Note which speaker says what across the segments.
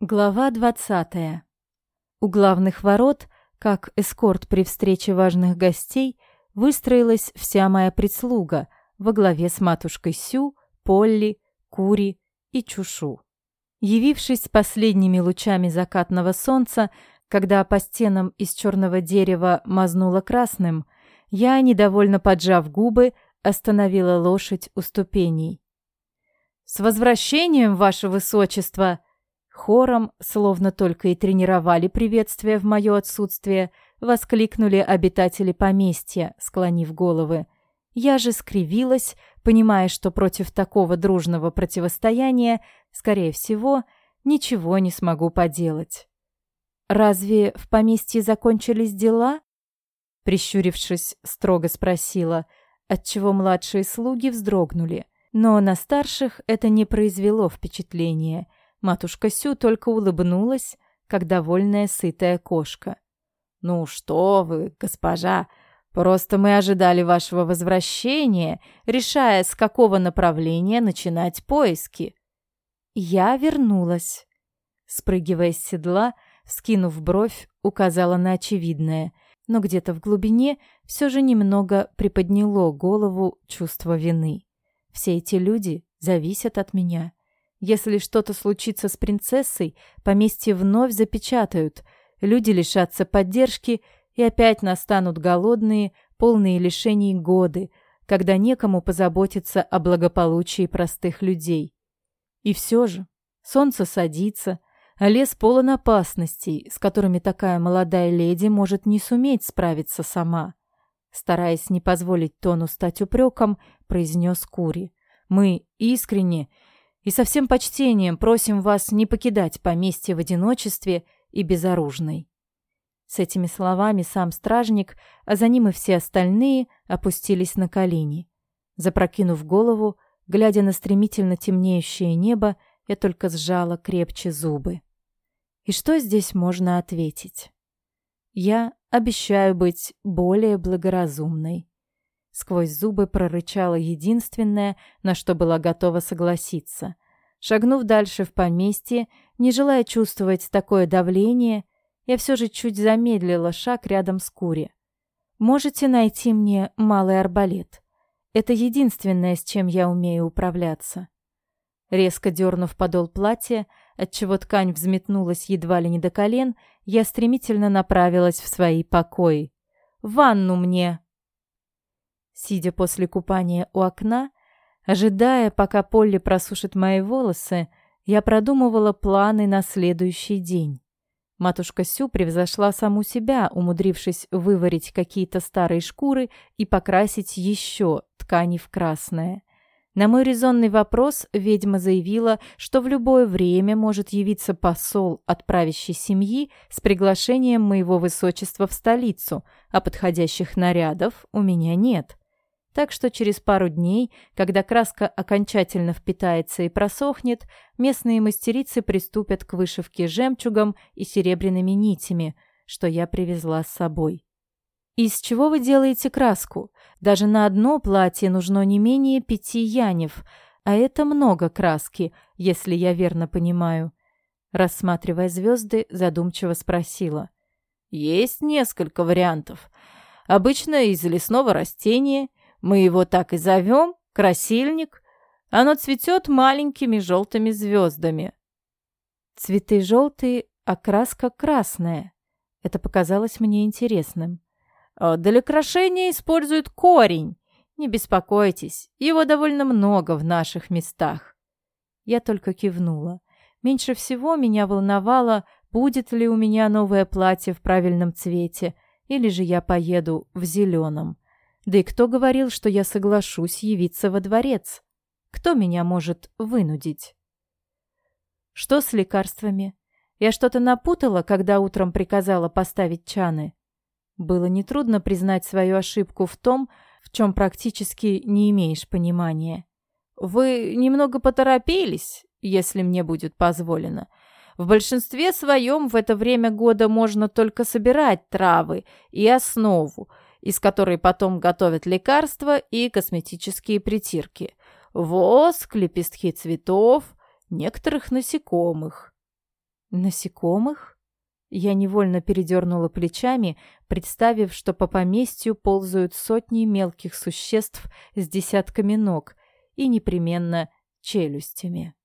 Speaker 1: Глава 20. У главных ворот, как эскорт при встрече важных гостей, выстроилась вся моя прислуга во главе с матушкой Сю, Полли, Кури и Чушу. Явившись последними лучами закатного солнца, когда по стенам из черного дерева мазнуло красным, я, недовольно поджав губы, остановила лошадь у ступеней. «С возвращением, ваше высочество!» Хором, словно только и тренировали приветствие в мое отсутствие, воскликнули обитатели поместья, склонив головы. Я же скривилась, понимая, что против такого дружного противостояния, скорее всего, ничего не смогу поделать. «Разве в поместье закончились дела?» Прищурившись, строго спросила, отчего младшие слуги вздрогнули. Но на старших это не произвело впечатления — Матушка Сю только улыбнулась, как довольная сытая кошка. «Ну что вы, госпожа, просто мы ожидали вашего возвращения, решая, с какого направления начинать поиски». «Я вернулась». Спрыгивая с седла, скинув бровь, указала на очевидное, но где-то в глубине все же немного приподняло голову чувство вины. Все эти люди зависят от меня. Если что-то случится с принцессой, поместье вновь запечатают, люди лишатся поддержки и опять настанут голодные, полные лишений годы, когда некому позаботиться о благополучии простых людей. И все же солнце садится, а лес полон опасностей, с которыми такая молодая леди может не суметь справиться сама. Стараясь не позволить тону стать упреком, произнес Кури. «Мы искренне и со всем почтением просим вас не покидать поместье в одиночестве и безоружной». С этими словами сам стражник, а за ним и все остальные опустились на колени. Запрокинув голову, глядя на стремительно темнеющее небо, я только сжала крепче зубы. И что здесь можно ответить? Я обещаю быть более благоразумной. Сквозь зубы прорычала единственное, на что была готова согласиться. Шагнув дальше в поместье, не желая чувствовать такое давление, я все же чуть замедлила шаг рядом с Кури. «Можете найти мне малый арбалет. Это единственное, с чем я умею управляться». Резко дернув подол платья, отчего ткань взметнулась едва ли не до колен, я стремительно направилась в свои покои. «Ванну мне!» Сидя после купания у окна, ожидая, пока Полли просушит мои волосы, я продумывала планы на следующий день. Матушка Сю превзошла саму себя, умудрившись выварить какие-то старые шкуры и покрасить еще ткани в красное. На мой резонный вопрос ведьма заявила, что в любое время может явиться посол от правящей семьи с приглашением моего высочества в столицу, а подходящих нарядов у меня нет. Так что через пару дней, когда краска окончательно впитается и просохнет, местные мастерицы приступят к вышивке жемчугом и серебряными нитями, что я привезла с собой. «Из чего вы делаете краску? Даже на одно платье нужно не менее пяти янев, а это много краски, если я верно понимаю». Рассматривая звезды, задумчиво спросила. «Есть несколько вариантов. Обычно из лесного растения – мы его так и зовем, красильник. Оно цветет маленькими желтыми звездами. Цветы желтые, а краска красная. Это показалось мне интересным. А для крашения используют корень. Не беспокойтесь, его довольно много в наших местах. Я только кивнула. Меньше всего меня волновало, будет ли у меня новое платье в правильном цвете, или же я поеду в зеленом. Да и кто говорил, что я соглашусь явиться во дворец? Кто меня может вынудить? Что с лекарствами? Я что-то напутала, когда утром приказала поставить чаны. Было нетрудно признать свою ошибку в том, в чем практически не имеешь понимания. Вы немного поторопились, если мне будет позволено. В большинстве своем в это время года можно только собирать травы и основу, из которой потом готовят лекарства и косметические притирки. Воск, лепестки цветов, некоторых насекомых. Насекомых? Я невольно передернула плечами, представив, что по поместью ползают сотни мелких существ с десятками ног и непременно челюстями.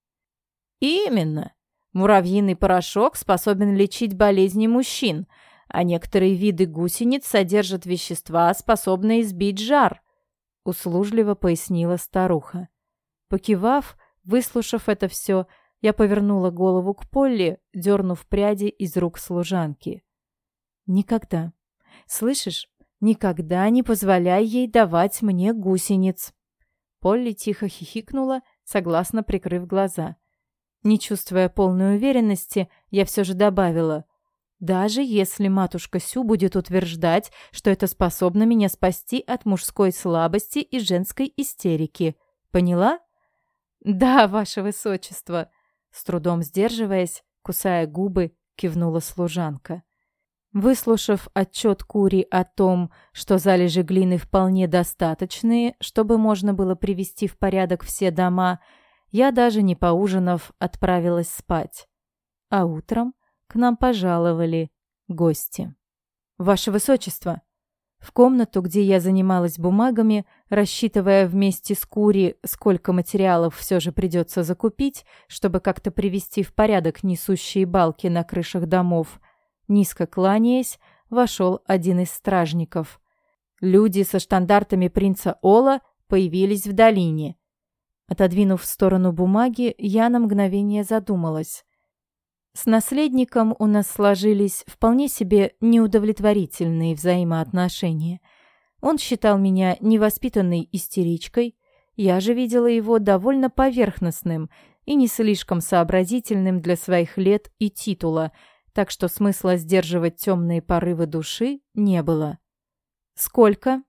Speaker 1: «Именно. Муравьиный порошок способен лечить болезни мужчин, а некоторые виды гусениц содержат вещества, способные сбить жар», — услужливо пояснила старуха. Покивав, выслушав это все, я повернула голову к Полли, дернув пряди из рук служанки. «Никогда. Слышишь? Никогда не позволяй ей давать мне гусениц!» Полли тихо хихикнула, согласно прикрыв глаза. Не чувствуя полной уверенности, я все же добавила. «Даже если матушка Сю будет утверждать, что это способно меня спасти от мужской слабости и женской истерики. Поняла?» «Да, ваше высочество!» С трудом сдерживаясь, кусая губы, кивнула служанка. Выслушав отчет Кури о том, что залежи глины вполне достаточные, чтобы можно было привести в порядок все дома, я даже не поужинав отправилась спать. А утром к нам пожаловали гости. «Ваше Высочество!» В комнату, где я занималась бумагами, рассчитывая вместе с Кури, сколько материалов все же придется закупить, чтобы как-то привести в порядок несущие балки на крышах домов, низко кланяясь, вошел один из стражников. Люди со штандартами принца Ола появились в долине. Отодвинув в сторону бумаги, я на мгновение задумалась. С наследником у нас сложились вполне себе неудовлетворительные взаимоотношения. Он считал меня невоспитанной истеричкой, я же видела его довольно поверхностным и не слишком сообразительным для своих лет и титула, так что смысла сдерживать темные порывы души не было. «Сколько?»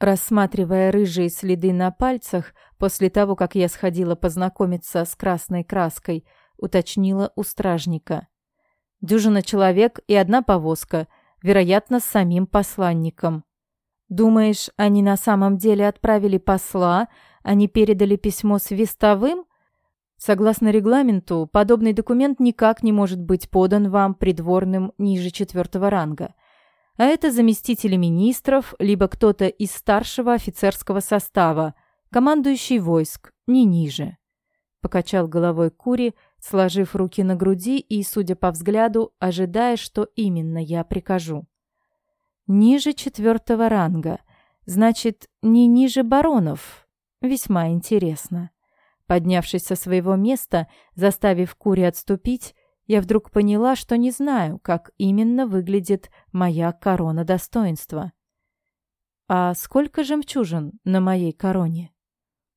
Speaker 1: Рассматривая рыжие следы на пальцах, после того, как я сходила познакомиться с красной краской – уточнила у стражника. Дюжина человек и одна повозка, вероятно, с самим посланником. Думаешь, они на самом деле отправили посла, не передали письмо с вестовым? Согласно регламенту, подобный документ никак не может быть подан вам придворным ниже четвертого ранга. А это заместители министров, либо кто-то из старшего офицерского состава, командующий войск, не ниже. Покачал головой Кури, сложив руки на груди и, судя по взгляду, ожидая, что именно я прикажу. Ниже четвертого ранга. Значит, не ниже баронов. Весьма интересно. Поднявшись со своего места, заставив Кури отступить, я вдруг поняла, что не знаю, как именно выглядит моя корона достоинства. «А сколько жемчужин на моей короне?»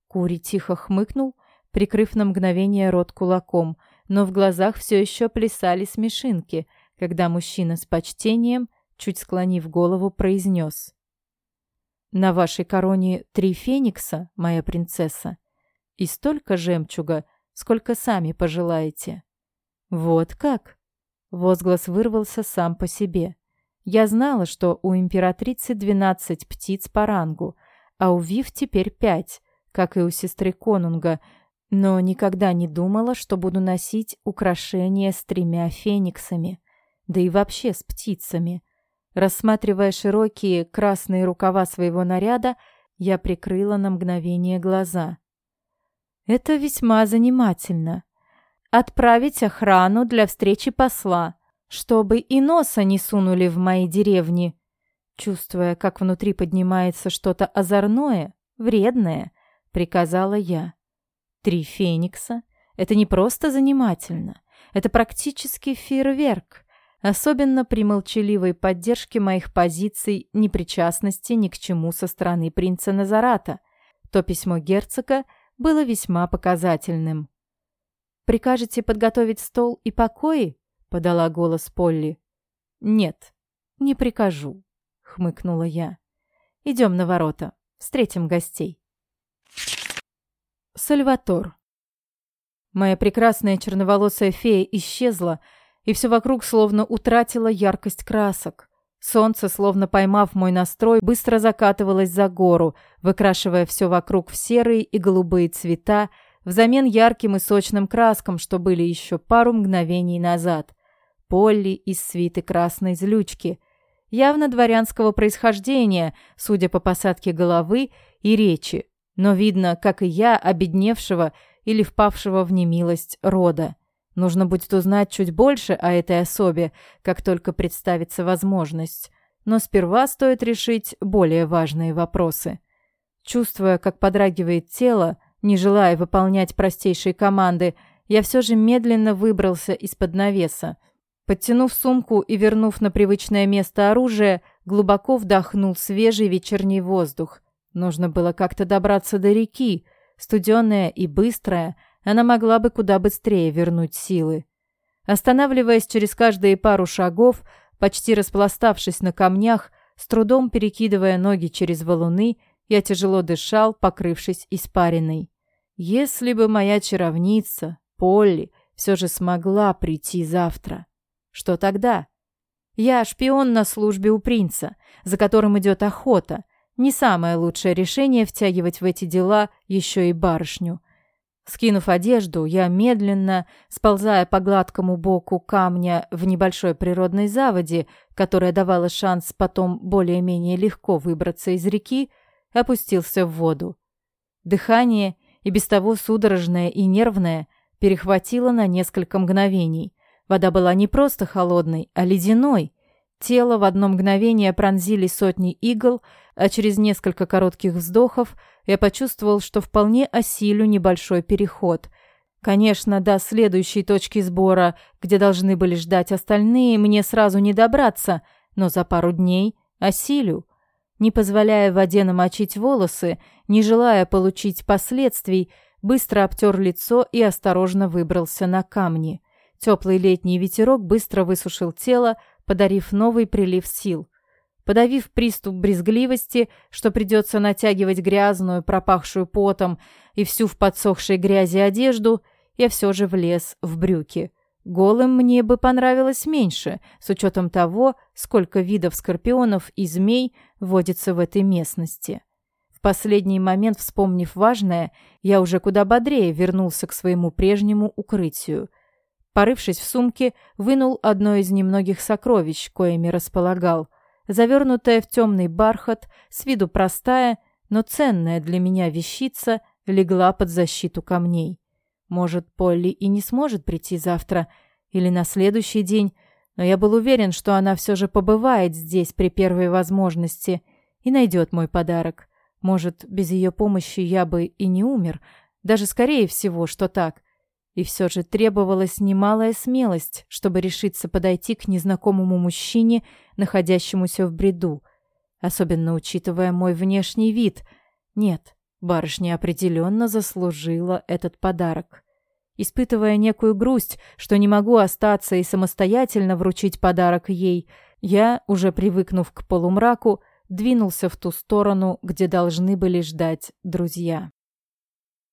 Speaker 1: Кури тихо хмыкнул, прикрыв на мгновение рот кулаком, но в глазах все еще плясали смешинки, когда мужчина с почтением, чуть склонив голову, произнес. «На вашей короне три феникса, моя принцесса, и столько жемчуга, сколько сами пожелаете». «Вот как?» Возглас вырвался сам по себе. Я знала, что у императрицы двенадцать птиц по рангу, а у Вив теперь пять, как и у сестры Конунга, но никогда не думала, что буду носить украшения с тремя фениксами, да и вообще с птицами. Рассматривая широкие красные рукава своего наряда, я прикрыла на мгновение глаза. Это весьма занимательно. Отправить охрану для встречи посла, чтобы и носа не сунули в мои деревни. Чувствуя, как внутри поднимается что-то озорное, вредное, приказала я. Три феникса — это не просто занимательно, это практически фейерверк, особенно при молчаливой поддержке моих позиций непричастности ни к чему со стороны принца Назарата. То письмо герцога было весьма показательным. «Прикажете подготовить стол и покои?» — подала голос Полли. «Нет, не прикажу», — хмыкнула я. «Идем на ворота, встретим гостей». Сальватор. Моя прекрасная черноволосая фея исчезла, и все вокруг словно утратило яркость красок. Солнце, словно поймав мой настрой, быстро закатывалось за гору, выкрашивая все вокруг в серые и голубые цвета, взамен ярким и сочным краскам, что были еще пару мгновений назад. Полли из свиты красной злючки, явно дворянского происхождения, судя по посадке головы и речи, но видно, как и я, обедневшего или впавшего в немилость рода. Нужно будет узнать чуть больше о этой особе, как только представится возможность. Но сперва стоит решить более важные вопросы. Чувствуя, как подрагивает тело, не желая выполнять простейшие команды, я все же медленно выбрался из-под навеса. Подтянув сумку и вернув на привычное место оружие, глубоко вдохнул свежий вечерний воздух. Нужно было как-то добраться до реки. Студенная и быстрая, она могла бы куда быстрее вернуть силы. Останавливаясь через каждые пару шагов, почти распластавшись на камнях, с трудом перекидывая ноги через валуны, я тяжело дышал, покрывшись испариной. Если бы моя чаровница, Полли, все же смогла прийти завтра. Что тогда? Я шпион на службе у принца, за которым идет охота. Не самое лучшее решение втягивать в эти дела еще и барышню. Скинув одежду, я медленно, сползая по гладкому боку камня в небольшой природной заводе, которая давала шанс потом более-менее легко выбраться из реки, опустился в воду. Дыхание, и без того судорожное и нервное, перехватило на несколько мгновений. Вода была не просто холодной, а ледяной. Тело в одно мгновение пронзили сотни игл, а через несколько коротких вздохов я почувствовал, что вполне осилю небольшой переход. Конечно, до следующей точки сбора, где должны были ждать остальные, мне сразу не добраться, но за пару дней осилю не позволяя воде намочить волосы, не желая получить последствий, быстро обтер лицо и осторожно выбрался на камни. Теплый летний ветерок быстро высушил тело, подарив новый прилив сил. Подавив приступ брезгливости, что придется натягивать грязную, пропахшую потом и всю в подсохшей грязи одежду, я все же влез в брюки. Голым мне бы понравилось меньше, с учетом того, сколько видов скорпионов и змей водится в этой местности. В последний момент, вспомнив важное, я уже куда бодрее вернулся к своему прежнему укрытию. Порывшись в сумке, вынул одно из немногих сокровищ, коими располагал. Завернутая в темный бархат, с виду простая, но ценная для меня вещица, легла под защиту камней. Может, Полли и не сможет прийти завтра или на следующий день, но я был уверен, что она все же побывает здесь при первой возможности и найдет мой подарок. Может, без ее помощи я бы и не умер, даже скорее всего, что так. И все же требовалась немалая смелость, чтобы решиться подойти к незнакомому мужчине, находящемуся в бреду, особенно учитывая мой внешний вид. Нет, Барышня определенно заслужила этот подарок. Испытывая некую грусть, что не могу остаться и самостоятельно вручить подарок ей, я, уже привыкнув к полумраку, двинулся в ту сторону, где должны были ждать друзья.